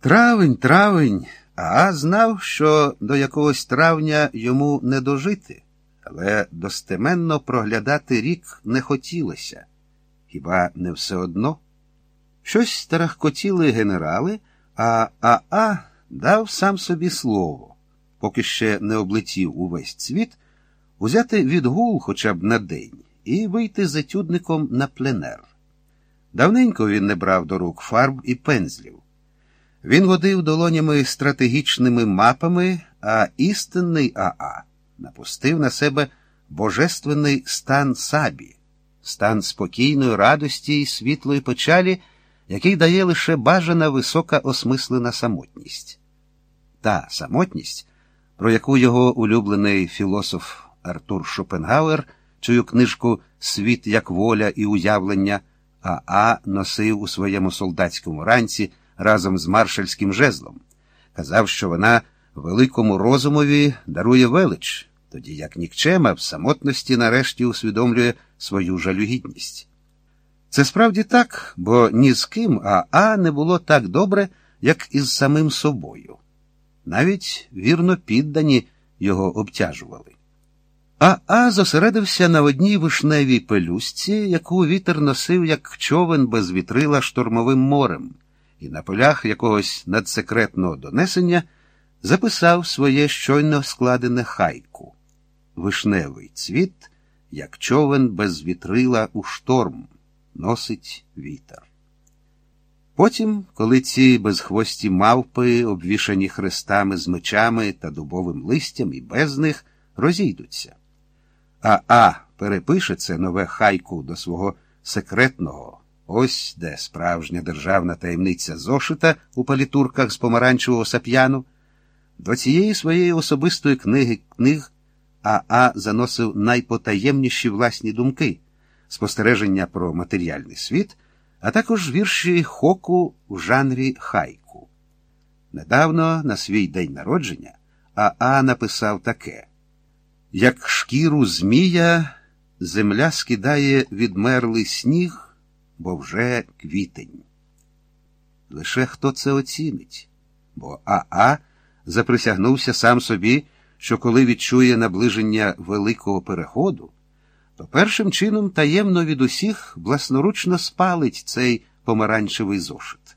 Травень, травень, а знав, що до якогось травня йому не дожити, але достеменно проглядати рік не хотілося. Хіба не все одно? Щось тарахкотіли генерали, а Аа дав сам собі слово, поки ще не облетів увесь цвіт, узяти відгул хоча б на день і вийти з етюдником на пленер. Давненько він не брав до рук фарб і пензлів. Він водив долонями стратегічними мапами, а істинний Аа напустив на себе божественний стан сабі, стан спокійної радості і світлої печалі, який дає лише бажана висока осмислена самотність. Та самотність, про яку його улюблений філософ Артур Шопенгауер, чию книжку Світ як воля і уявлення, Аа носив у своєму солдатському ранці разом з маршальським жезлом. Казав, що вона великому розумові дарує велич, тоді як нікчема в самотності нарешті усвідомлює свою жалюгідність. Це справді так, бо ні з ким Аа не було так добре, як із самим собою. Навіть вірно піддані його обтяжували. Аа зосередився на одній вишневій пелюстці, яку вітер носив як човен без вітрила штормовим морем і на полях якогось надсекретного донесення записав своє щойно складене хайку Вишневий цвіт, як човен без вітрила у шторм, носить вітер. Потім, коли ці безхвості мавпи, обвішані хрестами з мечами та дубовим листям і без них, розійдуться. А А перепише це нове хайку до свого секретного. Ось де справжня державна таємниця зошита у палітурках з помаранчевого сап'яну. До цієї своєї особистої книги книг Аа заносив найпотаємніші власні думки, спостереження про матеріальний світ, а також вірші хоку в жанрі хайку. Недавно, на свій день народження, Аа написав таке: Як шкіру Змія, земля скидає відмерлий сніг бо вже квітень. Лише хто це оцінить, бо Аа заприсягнувся сам собі, що коли відчує наближення великого переходу, то першим чином таємно від усіх власноручно спалить цей помаранчевий зошит.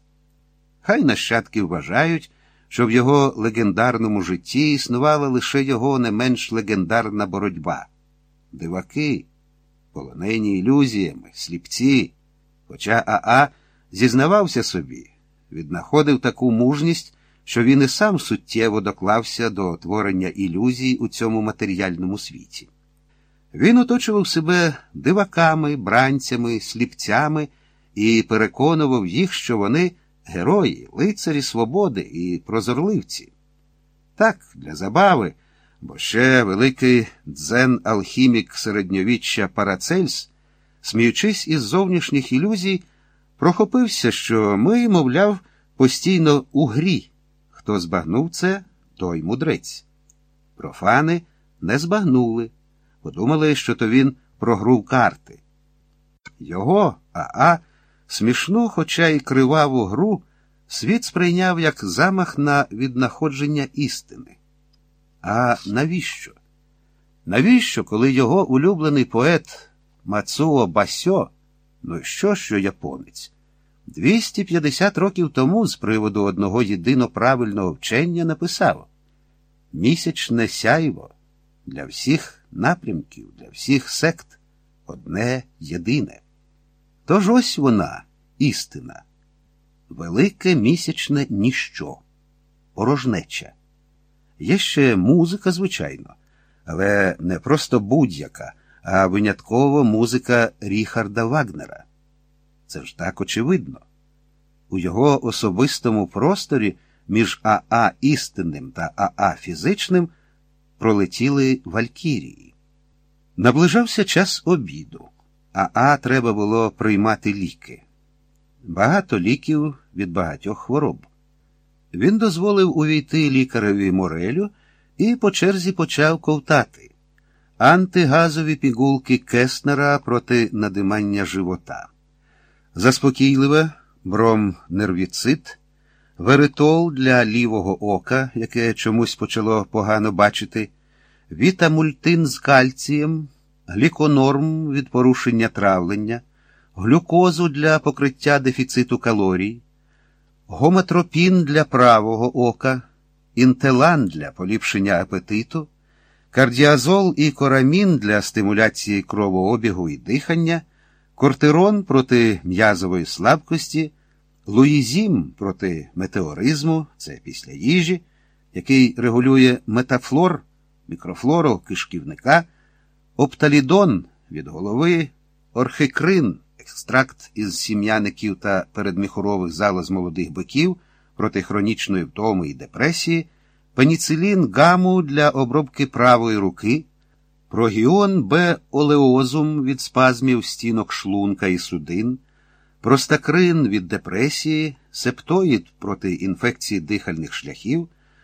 Хай нащадки вважають, що в його легендарному житті існувала лише його не менш легендарна боротьба. Диваки, полонені ілюзіями, сліпці. Хоча Аа зізнавався собі, віднаходив таку мужність, що він і сам суттєво доклався до творення ілюзій у цьому матеріальному світі. Він оточував себе диваками, бранцями, сліпцями і переконував їх, що вони герої, лицарі свободи і прозорливці. Так, для забави, бо ще великий дзен алхімік середньовіччя Парацельс сміючись із зовнішніх ілюзій, прохопився, що ми, мовляв, постійно у грі. Хто збагнув це, той мудрець. Профани не збагнули, подумали, що то він прогрув карти. Його, Аа, смішну, хоча й криваву гру, світ сприйняв як замах на віднаходження істини. А навіщо? Навіщо, коли його улюблений поет Мацуо Басьо, ну що, що японець, 250 років тому з приводу одного єдино правильного вчення написав Місячне сяйво для всіх напрямків, для всіх сект одне єдине. Тож ось вона, істина, велике місячне ніщо, порожнеча. Є ще музика, звичайно, але не просто будь-яка а винятково музика Ріхарда Вагнера. Це ж так очевидно. У його особистому просторі між Аа істинним та Аа фізичним пролетіли Валькірії. Наближався час обіду, Аа треба було приймати ліки. Багато ліків від багатьох хвороб. Він дозволив увійти лікареві Морелю і по черзі почав ковтати антигазові пігулки Кеснера проти надимання живота, заспокійливе бром нервіцит, веритол для лівого ока, яке чомусь почало погано бачити, вітамультин з кальцієм, гліконорм від порушення травлення, глюкозу для покриття дефіциту калорій, гометропін для правого ока, інтелан для поліпшення апетиту, кардіазол і корамін для стимуляції кровообігу і дихання, кортирон проти м'язової слабкості. Луїзім проти метеоризму, це після їжі, який регулює метафлор, мікрофлору кишківника, опталідон від голови, орхикрин, екстракт із сім'яників та передміхорових залоз молодих биків проти хронічної втоми і депресії, пеніцилін гаму для обробки правої руки, прогіон Б олеозум від спазмів стінок шлунка і судин простакрин від депресії, септоїд проти інфекції дихальних шляхів.